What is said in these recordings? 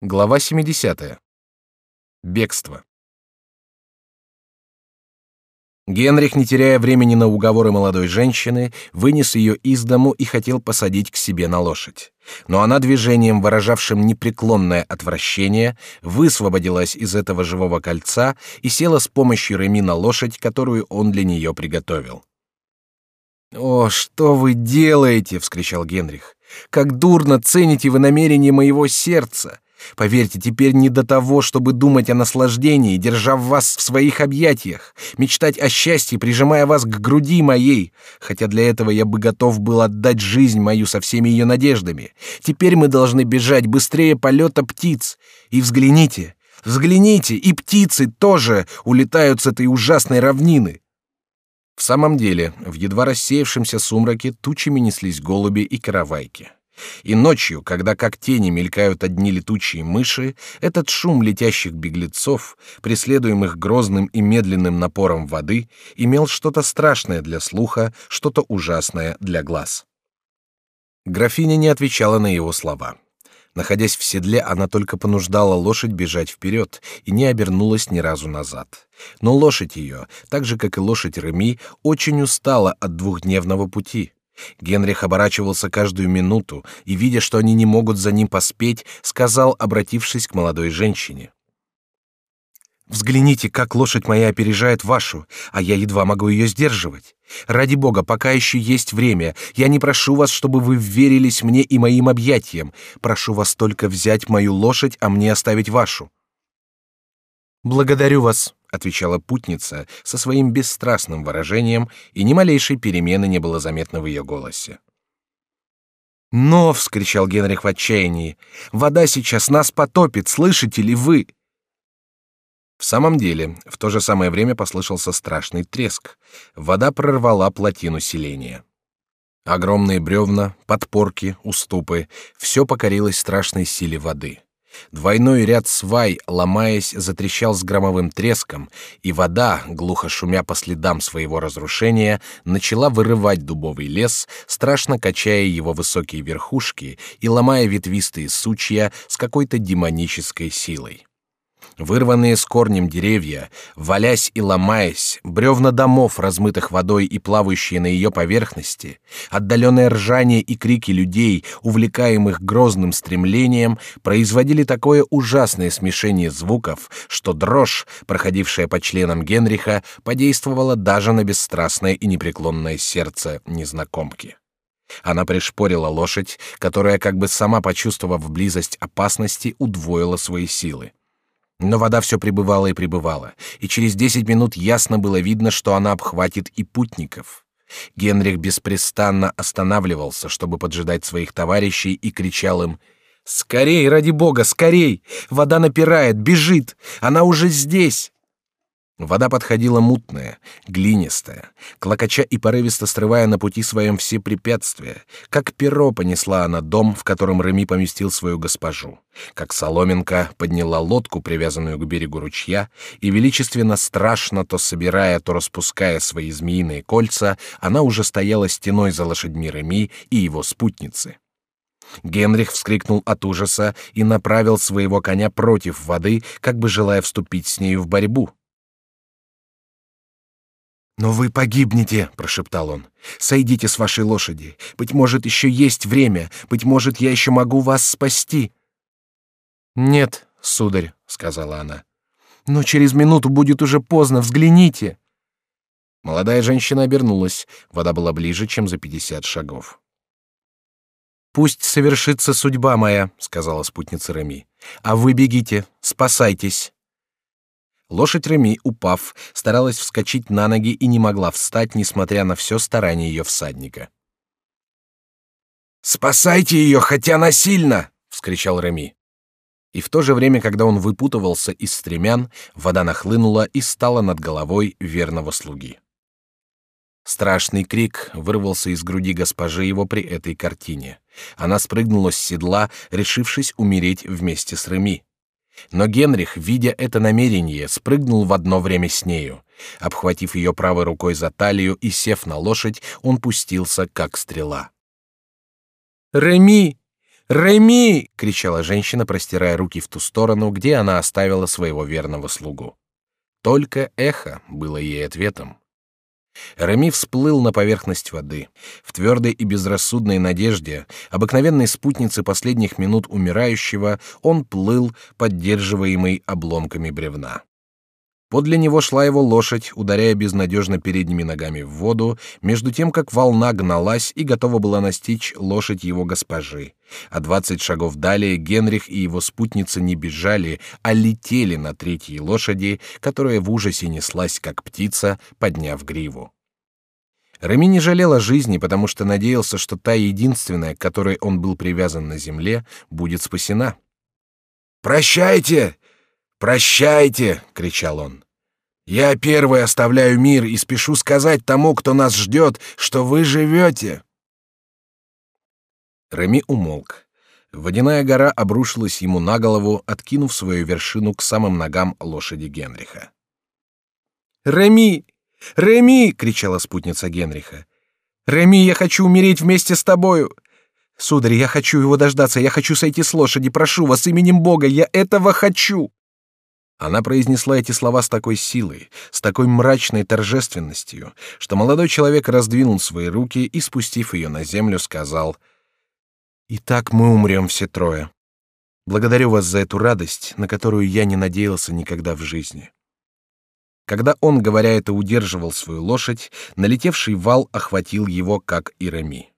Глава 70. Бегство. Генрих, не теряя времени на уговоры молодой женщины, вынес ее из дому и хотел посадить к себе на лошадь. Но она движением, выражавшим непреклонное отвращение, высвободилась из этого живого кольца и села с помощью Реми на лошадь, которую он для нее приготовил. «О, что вы делаете!» — вскричал Генрих. «Как дурно цените вы намерения моего сердца! Поверьте, теперь не до того, чтобы думать о наслаждении, держа вас в своих объятиях, мечтать о счастье, прижимая вас к груди моей, хотя для этого я бы готов был отдать жизнь мою со всеми ее надеждами. Теперь мы должны бежать быстрее полета птиц. И взгляните, взгляните, и птицы тоже улетают с этой ужасной равнины. В самом деле, в едва рассеявшемся сумраке тучами неслись голуби и каравайки. И ночью, когда как тени мелькают одни летучие мыши, этот шум летящих беглецов, преследуемых грозным и медленным напором воды, имел что-то страшное для слуха, что-то ужасное для глаз. Графиня не отвечала на его слова. Находясь в седле, она только понуждала лошадь бежать вперед и не обернулась ни разу назад. Но лошадь ее, так же как и лошадь Реми, очень устала от двухдневного пути. Генрих оборачивался каждую минуту и, видя, что они не могут за ним поспеть, сказал, обратившись к молодой женщине: Взгляните, как лошадь моя опережает вашу, а я едва могу ее сдерживать. Ради бога, пока еще есть время, я не прошу вас, чтобы вы верились мне и моим объятиям. Прошу вас только взять мою лошадь, а мне оставить вашу. Благодарю вас, отвечала путница со своим бесстрастным выражением, и ни малейшей перемены не было заметно в ее голосе. Но, вскричал Генрих в отчаянии, вода сейчас нас потопит, слышите ли вы? В самом деле, в то же самое время послышался страшный треск. Вода прорвала плотину селения. Огромные бревна, подпорки, уступы — все покорилось страшной силе воды. Двойной ряд свай, ломаясь, затрещал с громовым треском, и вода, глухо шумя по следам своего разрушения, начала вырывать дубовый лес, страшно качая его высокие верхушки и ломая ветвистые сучья с какой-то демонической силой. Вырванные с корнем деревья, валясь и ломаясь, бревна домов, размытых водой и плавающие на ее поверхности, отдаленное ржание и крики людей, увлекаемых грозным стремлением, производили такое ужасное смешение звуков, что дрожь, проходившая по членам Генриха, подействовала даже на бесстрастное и непреклонное сердце незнакомки. Она пришпорила лошадь, которая, как бы сама почувствовав близость опасности, удвоила свои силы. Но вода все прибывала и прибывала, и через десять минут ясно было видно, что она обхватит и путников. Генрих беспрестанно останавливался, чтобы поджидать своих товарищей, и кричал им «Скорей, ради бога, скорей! Вода напирает, бежит! Она уже здесь!» Вода подходила мутная, глинистая, клокоча и порывисто срывая на пути своем все препятствия. Как перо понесла она дом, в котором Реми поместил свою госпожу. Как соломинка подняла лодку, привязанную к берегу ручья, и величественно страшно, то собирая, то распуская свои змеиные кольца, она уже стояла стеной за лошадьми Реми и его спутницы. Генрих вскрикнул от ужаса и направил своего коня против воды, как бы желая вступить с нею в борьбу. «Но вы погибнете», — прошептал он. «Сойдите с вашей лошади. Быть может, еще есть время. Быть может, я еще могу вас спасти». «Нет, сударь», — сказала она. «Но через минуту будет уже поздно. Взгляните». Молодая женщина обернулась. Вода была ближе, чем за пятьдесят шагов. «Пусть совершится судьба моя», — сказала спутница Реми. «А вы бегите, спасайтесь». Лошадь Реми, упав, старалась вскочить на ноги и не могла встать, несмотря на все старание ее всадника. «Спасайте ее, хотя насильно!» — вскричал Реми. И в то же время, когда он выпутывался из стремян, вода нахлынула и стала над головой верного слуги. Страшный крик вырвался из груди госпожи его при этой картине. Она спрыгнула с седла, решившись умереть вместе с Реми. Но Генрих, видя это намерение, спрыгнул в одно время с нею. Обхватив ее правой рукой за талию и сев на лошадь, он пустился как стрела. Реми, Реми! кричала женщина, простирая руки в ту сторону, где она оставила своего верного слугу. Только эхо было ей ответом. Реми всплыл на поверхность воды. В твердой и безрассудной надежде, обыкновенной спутницы последних минут умирающего, он плыл, поддерживаемый обломками бревна. Подле него шла его лошадь, ударяя безнадежно передними ногами в воду, между тем как волна гналась и готова была настичь лошадь его госпожи. А двадцать шагов далее Генрих и его спутница не бежали, а летели на третьей лошади, которая в ужасе неслась, как птица, подняв гриву. Реми не жалел о жизни, потому что надеялся, что та единственная, к которой он был привязан на земле, будет спасена. «Прощайте! «Прощайте!» — кричал он. «Я первый оставляю мир и спешу сказать тому, кто нас ждет, что вы живете!» Реми умолк. Водяная гора обрушилась ему на голову, откинув свою вершину к самым ногам лошади Генриха. «Реми! Реми!» — кричала спутница Генриха. «Реми, я хочу умереть вместе с тобою! Сударь, я хочу его дождаться, я хочу сойти с лошади, прошу вас, именем Бога, я этого хочу!» Она произнесла эти слова с такой силой, с такой мрачной торжественностью, что молодой человек раздвинул свои руки и, спустив ее на землю, сказал: "Итак мы умрем все трое. Благодарю вас за эту радость, на которую я не надеялся никогда в жизни". Когда он, говоря это, удерживал свою лошадь, налетевший вал охватил его, как и Реми.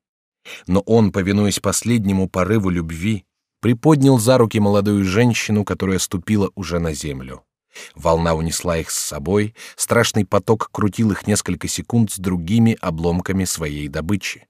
Но он, повинуясь последнему порыву любви, приподнял за руки молодую женщину, которая ступила уже на землю. Волна унесла их с собой, страшный поток крутил их несколько секунд с другими обломками своей добычи.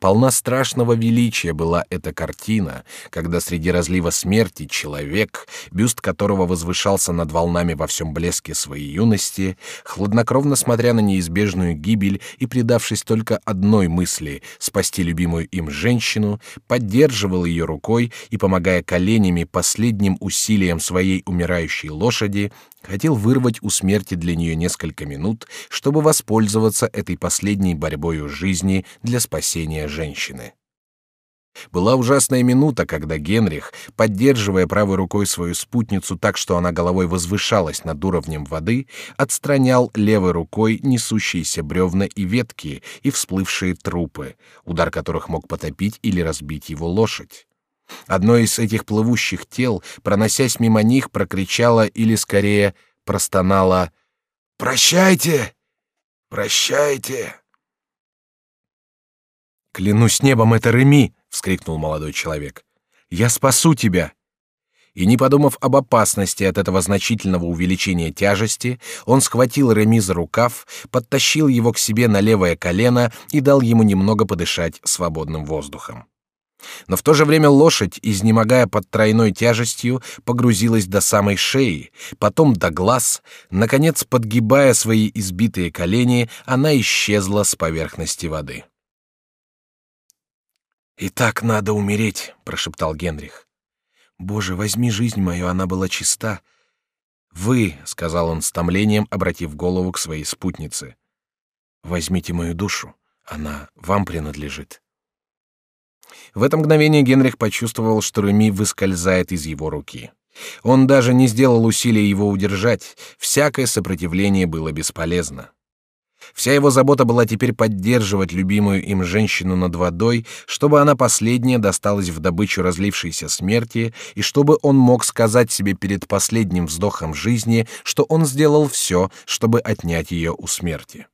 Полна страшного величия была эта картина, когда среди разлива смерти человек, бюст которого возвышался над волнами во всем блеске своей юности, хладнокровно смотря на неизбежную гибель и предавшись только одной мысли — спасти любимую им женщину, поддерживал ее рукой и, помогая коленями последним усилием своей умирающей лошади, хотел вырвать у смерти для нее несколько минут, чтобы воспользоваться этой последней борьбой жизни для спасения женщины. Была ужасная минута, когда Генрих, поддерживая правой рукой свою спутницу так, что она головой возвышалась над уровнем воды, отстранял левой рукой несущиеся бревна и ветки и всплывшие трупы, удар которых мог потопить или разбить его лошадь. Одно из этих плывущих тел, проносясь мимо них, прокричало или скорее простонало: "Прощайте, прощайте!" Клянусь небом, это Реми! вскрикнул молодой человек. Я спасу тебя! И не подумав об опасности от этого значительного увеличения тяжести, он схватил Реми за рукав, подтащил его к себе на левое колено и дал ему немного подышать свободным воздухом. Но в то же время лошадь, изнемогая под тройной тяжестью, погрузилась до самой шеи, потом до глаз, наконец, подгибая свои избитые колени, она исчезла с поверхности воды. «И так надо умереть», — прошептал Генрих. «Боже, возьми жизнь мою, она была чиста». «Вы», — сказал он с томлением, обратив голову к своей спутнице, — «возьмите мою душу, она вам принадлежит». В это мгновение Генрих почувствовал, что Реми выскользает из его руки. Он даже не сделал усилия его удержать, всякое сопротивление было бесполезно. Вся его забота была теперь поддерживать любимую им женщину над водой, чтобы она последняя досталась в добычу разлившейся смерти, и чтобы он мог сказать себе перед последним вздохом жизни, что он сделал все, чтобы отнять ее у смерти.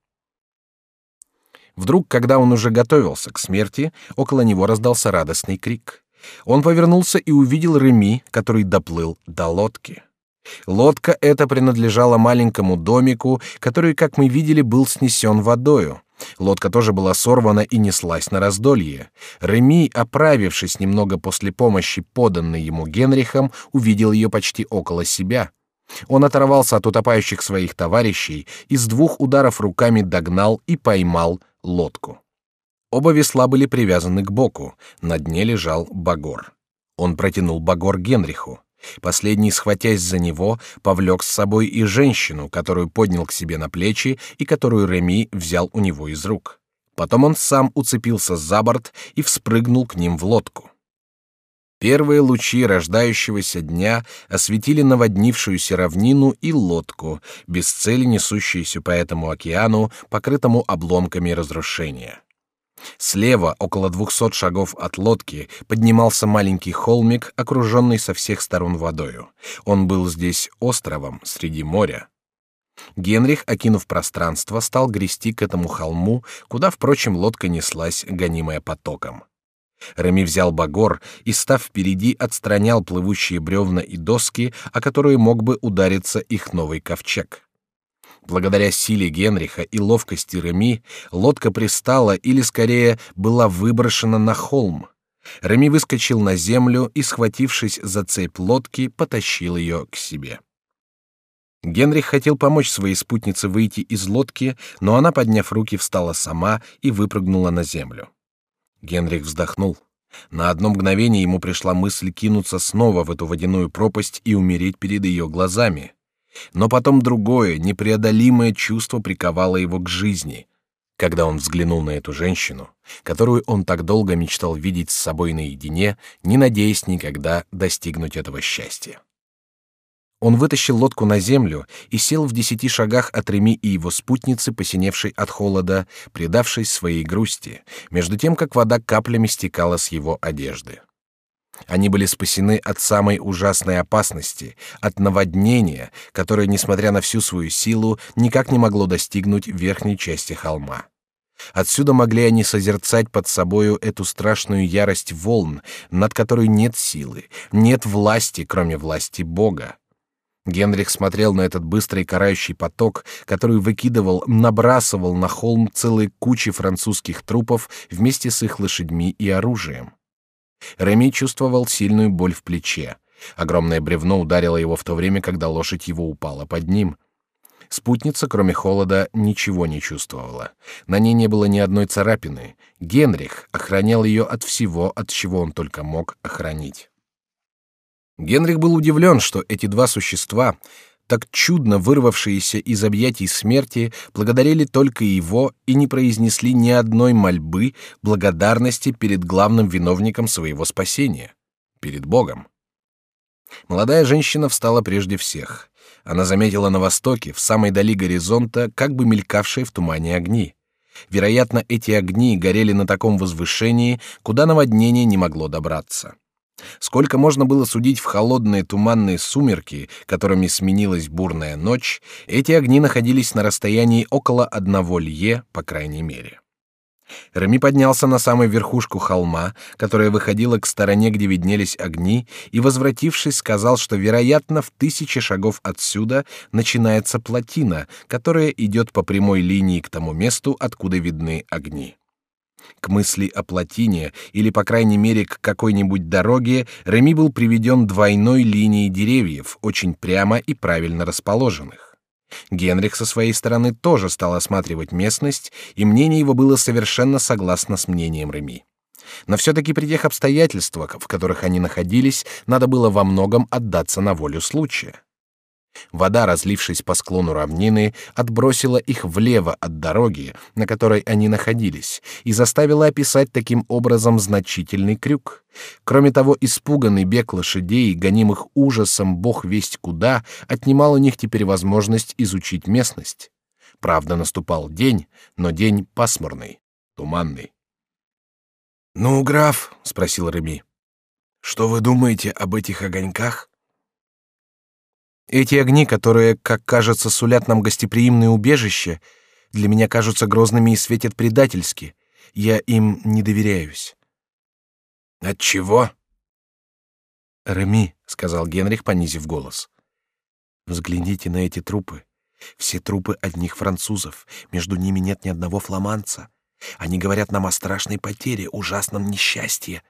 Вдруг, когда он уже готовился к смерти, около него раздался радостный крик. Он повернулся и увидел Реми, который доплыл до лодки. Лодка эта принадлежала маленькому домику, который, как мы видели, был снесен водою. Лодка тоже была сорвана и неслась на раздолье. Реми, оправившись немного после помощи, поданной ему Генрихом, увидел ее почти около себя. Он оторвался от утопающих своих товарищей и с двух ударов руками догнал и поймал лодку. Оба весла были привязаны к боку, на дне лежал багор. Он протянул багор Генриху. Последний, схватясь за него, повлек с собой и женщину, которую поднял к себе на плечи и которую Реми взял у него из рук. Потом он сам уцепился за борт и вспрыгнул к ним в лодку. Первые лучи рождающегося дня осветили наводнившуюся равнину и лодку, без цели несущуюся по этому океану, покрытому обломками разрушения. Слева, около двухсот шагов от лодки, поднимался маленький холмик, окруженный со всех сторон водою. Он был здесь островом среди моря. Генрих, окинув пространство, стал грести к этому холму, куда, впрочем, лодка неслась, гонимая потоком. Реми взял багор и, став впереди, отстранял плывущие бревна и доски, о которые мог бы удариться их новый ковчег. Благодаря силе Генриха и ловкости Реми лодка пристала или, скорее, была выброшена на холм. Реми выскочил на землю и, схватившись за цепь лодки, потащил ее к себе. Генрих хотел помочь своей спутнице выйти из лодки, но она, подняв руки, встала сама и выпрыгнула на землю. Генрих вздохнул. На одно мгновение ему пришла мысль кинуться снова в эту водяную пропасть и умереть перед ее глазами. Но потом другое, непреодолимое чувство приковало его к жизни. Когда он взглянул на эту женщину, которую он так долго мечтал видеть с собой наедине, не надеясь никогда достигнуть этого счастья. Он вытащил лодку на землю и сел в десяти шагах от Реми и его спутницы, посиневшей от холода, предавшись своей грусти, между тем, как вода каплями стекала с его одежды. Они были спасены от самой ужасной опасности, от наводнения, которое, несмотря на всю свою силу, никак не могло достигнуть верхней части холма. Отсюда могли они созерцать под собою эту страшную ярость волн, над которой нет силы, нет власти, кроме власти Бога. Генрих смотрел на этот быстрый карающий поток, который выкидывал, набрасывал на холм целые кучи французских трупов вместе с их лошадьми и оружием. Реми чувствовал сильную боль в плече. Огромное бревно ударило его в то время, когда лошадь его упала под ним. Спутница, кроме холода, ничего не чувствовала. На ней не было ни одной царапины. Генрих охранял ее от всего, от чего он только мог охранить. Генрих был удивлен, что эти два существа, так чудно вырвавшиеся из объятий смерти, благодарили только его и не произнесли ни одной мольбы благодарности перед главным виновником своего спасения, перед Богом. Молодая женщина встала прежде всех. Она заметила на востоке, в самой дали горизонта, как бы мелькавшие в тумане огни. Вероятно, эти огни горели на таком возвышении, куда наводнение не могло добраться. Сколько можно было судить в холодные туманные сумерки, которыми сменилась бурная ночь, эти огни находились на расстоянии около одного лье, по крайней мере. Рами поднялся на самую верхушку холма, которая выходила к стороне, где виднелись огни, и, возвратившись, сказал, что, вероятно, в тысячи шагов отсюда начинается плотина, которая идет по прямой линии к тому месту, откуда видны огни. К мысли о плотине или, по крайней мере, к какой-нибудь дороге Реми был приведен двойной линией деревьев, очень прямо и правильно расположенных. Генрих со своей стороны тоже стал осматривать местность, и мнение его было совершенно согласно с мнением Реми. Но все-таки при тех обстоятельствах, в которых они находились, надо было во многом отдаться на волю случая. Вода, разлившись по склону равнины, отбросила их влево от дороги, на которой они находились, и заставила описать таким образом значительный крюк. Кроме того, испуганный бег лошадей, гонимых ужасом бог весть куда, отнимал у них теперь возможность изучить местность. Правда, наступал день, но день пасмурный, туманный. «Ну, граф», — спросил Реми, — «что вы думаете об этих огоньках?» Эти огни, которые, как кажется, сулят нам гостеприимное убежище, для меня кажутся грозными и светят предательски. Я им не доверяюсь. От чего? Реми, сказал Генрих, понизив голос. Взгляните на эти трупы. Все трупы одних французов. Между ними нет ни одного фламанца. Они говорят нам о страшной потере, ужасном несчастье.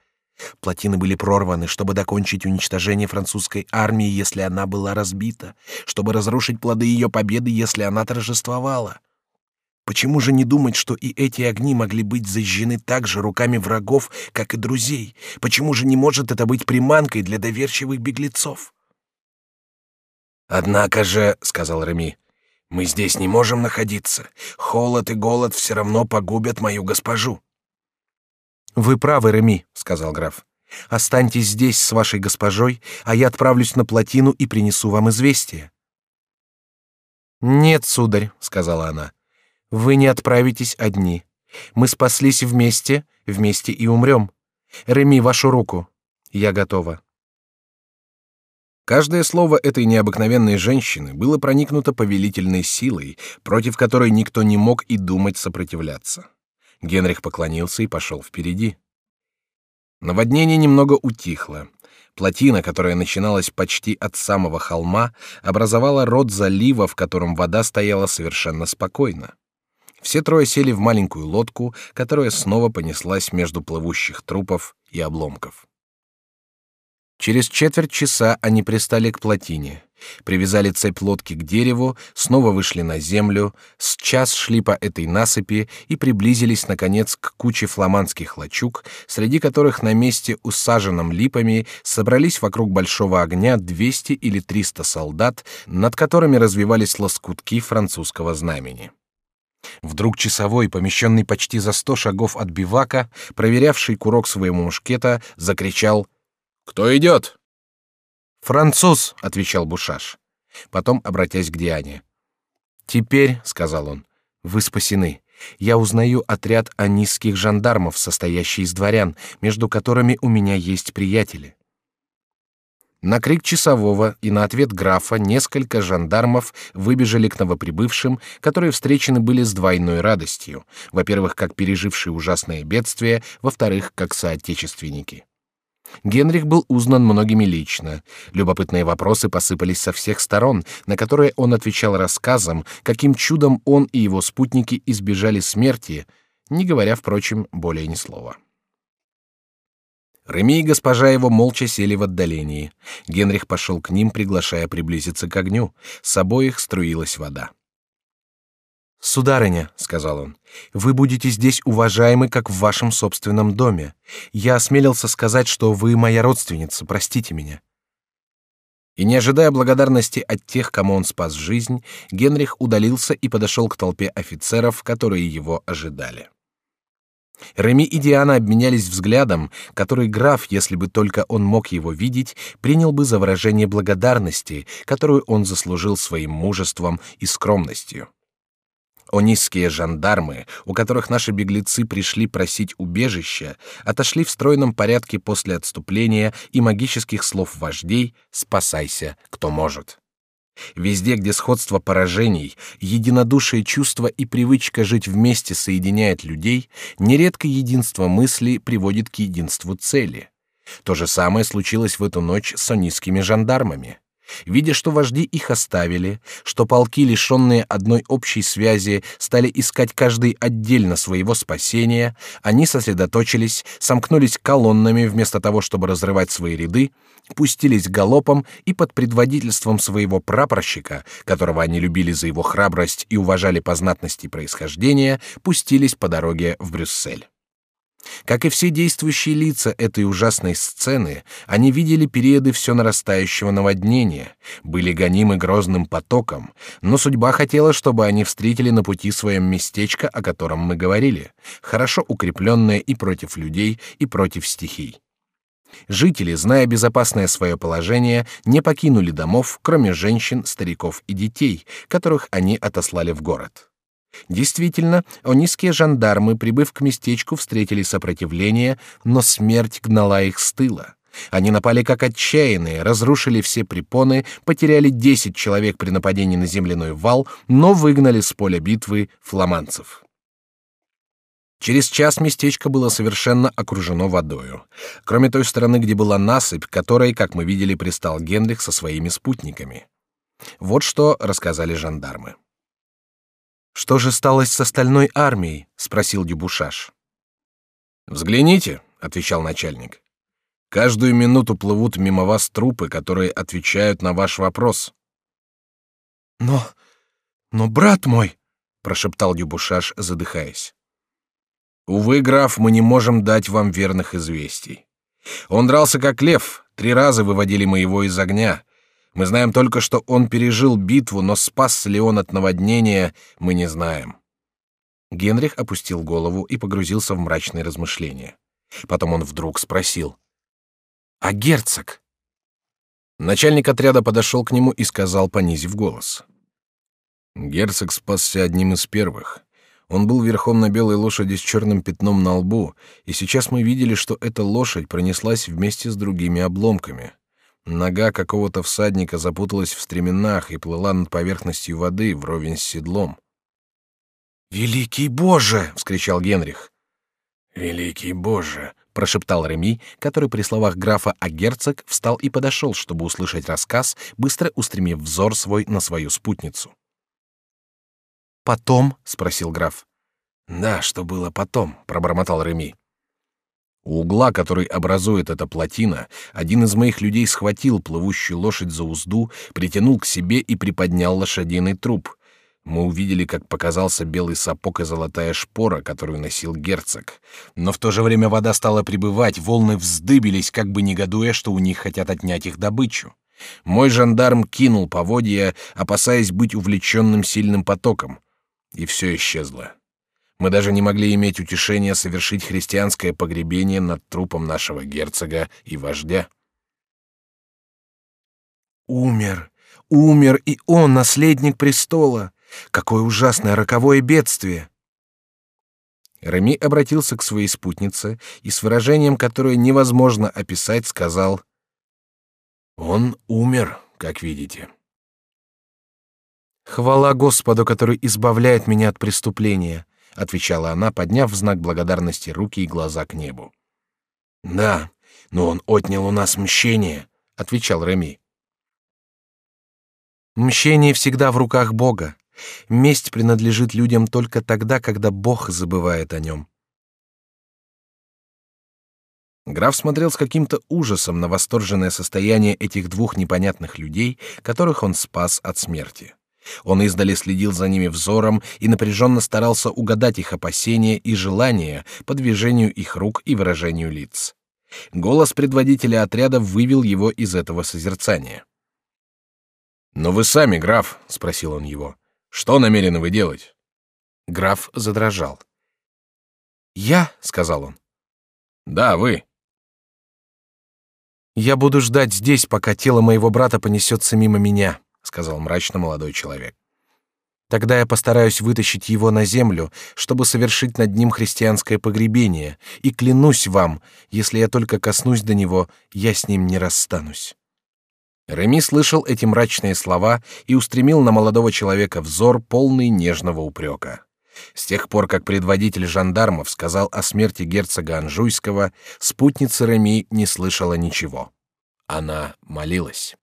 Плотины были прорваны, чтобы докончить уничтожение французской армии, если она была разбита, чтобы разрушить плоды ее победы, если она торжествовала. Почему же не думать, что и эти огни могли быть зажжены так же руками врагов, как и друзей? Почему же не может это быть приманкой для доверчивых беглецов? Однако же, сказал Реми, мы здесь не можем находиться. Холод и голод все равно погубят мою госпожу. Вы правы, Реми, сказал граф. Останьтесь здесь с вашей госпожой, а я отправлюсь на плотину и принесу вам известие. Нет, сударь, сказала она, вы не отправитесь одни. Мы спаслись вместе, вместе и умрем. Реми вашу руку. Я готова. Каждое слово этой необыкновенной женщины было проникнуто повелительной силой, против которой никто не мог и думать сопротивляться. Генрих поклонился и пошел впереди. Наводнение немного утихло. Плотина, которая начиналась почти от самого холма, образовала рот залива, в котором вода стояла совершенно спокойно. Все трое сели в маленькую лодку, которая снова понеслась между плывущих трупов и обломков. Через четверть часа они пристали к плотине, привязали цепь лодки к дереву, снова вышли на землю, с час шли по этой насыпи и приблизились наконец к куче фламандских лачуг, среди которых на месте усаженном липами собрались вокруг большого огня 200 или 300 солдат, над которыми развивались лоскутки французского знамени. Вдруг часовой, помещенный почти за сто шагов от бивака, проверявший курок своего мушкета, закричал кто идет? Француз, отвечал Бушаш. Потом, обратясь к Диане, теперь, сказал он, вы спасены. Я узнаю отряд анисских жандармов, состоящий из дворян, между которыми у меня есть приятели. На крик часового и на ответ графа несколько жандармов выбежали к новоприбывшим, которые встречены были с двойной радостью: во-первых, как пережившие ужасное бедствие, во-вторых, как соотечественники. Генрих был узнан многими лично. Любопытные вопросы посыпались со всех сторон, на которые он отвечал рассказом, каким чудом он и его спутники избежали смерти, не говоря, впрочем, более ни слова. Реми и госпожа его молча сели в отдалении. Генрих пошел к ним, приглашая приблизиться к огню. С обоих струилась вода. Сударыня, сказал он, вы будете здесь уважаемы, как в вашем собственном доме. Я осмелился сказать, что вы моя родственница. Простите меня. И не ожидая благодарности от тех, кому он спас жизнь, Генрих удалился и подошел к толпе офицеров, которые его ожидали. Реми и Диана обменялись взглядом, который граф, если бы только он мог его видеть, принял бы за выражение благодарности, которую он заслужил своим мужеством и скромностью. Онисские жандармы, у которых наши беглецы пришли просить убежища, отошли в стройном порядке после отступления и магических слов вождей «спасайся, кто может». Везде, где сходство поражений, единодушие чувства и привычка жить вместе соединяет людей, нередко единство мысли приводит к единству цели. То же самое случилось в эту ночь с онисскими жандармами. Видя, что вожди их оставили, что полки, лишенные одной общей связи, стали искать каждый отдельно своего спасения, они сосредоточились, сомкнулись колоннами вместо того, чтобы разрывать свои ряды, пустились галопом и под предводительством своего прапорщика, которого они любили за его храбрость и уважали по знатности происхождения, пустились по дороге в Брюссель. Как и все действующие лица этой ужасной сцены, они видели периоды все нарастающего наводнения, были гонимы грозным потоком, но судьба хотела, чтобы они встретили на пути своем местечко, о котором мы говорили, хорошо укрепленное и против людей, и против стихий. Жители, зная безопасное свое положение, не покинули домов, кроме женщин, стариков и детей, которых они отослали в город. Действительно, онисские жандармы, прибыв к местечку, встретили сопротивление, но смерть гнала их с тыла. Они напали как отчаянные, разрушили все препоны, потеряли десять человек при нападении на земляной вал, но выгнали с поля битвы фламандцев. Через час местечко было совершенно окружено водою, кроме той стороны, где была насыпь, которой, как мы видели, пристал Генрих со своими спутниками. Вот что рассказали жандармы. Что же стало с остальной армией? спросил Дюбушаш. Взгляните, отвечал начальник. Каждую минуту плывут мимо вас трупы, которые отвечают на ваш вопрос. Но, но брат мой, прошептал Дюбушаш, задыхаясь. Увы, граф, мы не можем дать вам верных известий. Он дрался как лев, три раза выводили мы его из огня, мы знаем только, что он пережил битву, но спас ли он от наводнения, мы не знаем. Генрих опустил голову и погрузился в мрачные размышления. Потом он вдруг спросил: А герцог? Начальник отряда подошел к нему и сказал, понизив голос. Герцог спасся одним из первых. Он был верхом на белой лошади с черным пятном на лбу, и сейчас мы видели, что эта лошадь пронеслась вместе с другими обломками. Нога какого-то всадника запуталась в стременах и плыла над поверхностью воды вровень с седлом. «Великий Боже!» — вскричал Генрих. «Великий Боже!» — прошептал Реми, который при словах графа «а герцог» встал и подошел, чтобы услышать рассказ, быстро устремив взор свой на свою спутницу. «Потом?» — спросил граф. «Да, что было потом?» — пробормотал Реми. У угла, который образует эта плотина, один из моих людей схватил плывущую лошадь за узду, притянул к себе и приподнял лошадиный труп. Мы увидели, как показался белый сапог и золотая шпора, которую носил герцог. Но в то же время вода стала прибывать, волны вздыбились, как бы негодуя, что у них хотят отнять их добычу. Мой жандарм кинул поводья, опасаясь быть увлеченным сильным потоком, и все исчезло. Мы даже не могли иметь утешения совершить христианское погребение над трупом нашего герцога и вождя. Умер, умер и он, наследник престола. Какое ужасное роковое бедствие! Реми обратился к своей спутнице и с выражением, которое невозможно описать, сказал: "Он умер, как видите". Хвала Господу, который избавляет меня от преступления отвечала она, подняв в знак благодарности руки и глаза к небу. Да, но он отнял у нас мщение, отвечал Реми. Мщение всегда в руках Бога. Месть принадлежит людям только тогда, когда Бог забывает о нем. Граф смотрел с каким-то ужасом на восторженное состояние этих двух непонятных людей, которых он спас от смерти. Он издали следил за ними взором и напряженно старался угадать их опасения и желания по движению их рук и выражению лиц. Голос предводителя отряда вывел его из этого созерцания. «Но вы сами, граф», — спросил он его, — «что намерены вы делать?» Граф задрожал. «Я?» — сказал он. «Да, вы». «Я буду ждать здесь, пока тело моего брата понесется мимо меня сказал мрачно молодой человек. Тогда я постараюсь вытащить его на землю, чтобы совершить над ним христианское погребение, и клянусь вам, если я только коснусь до него, я с ним не расстанусь. Реми слышал эти мрачные слова и устремил на молодого человека взор полный нежного упрека. С тех пор, как предводитель жандармов сказал о смерти герцога Анжуйского, спутница Реми не слышала ничего. Она молилась.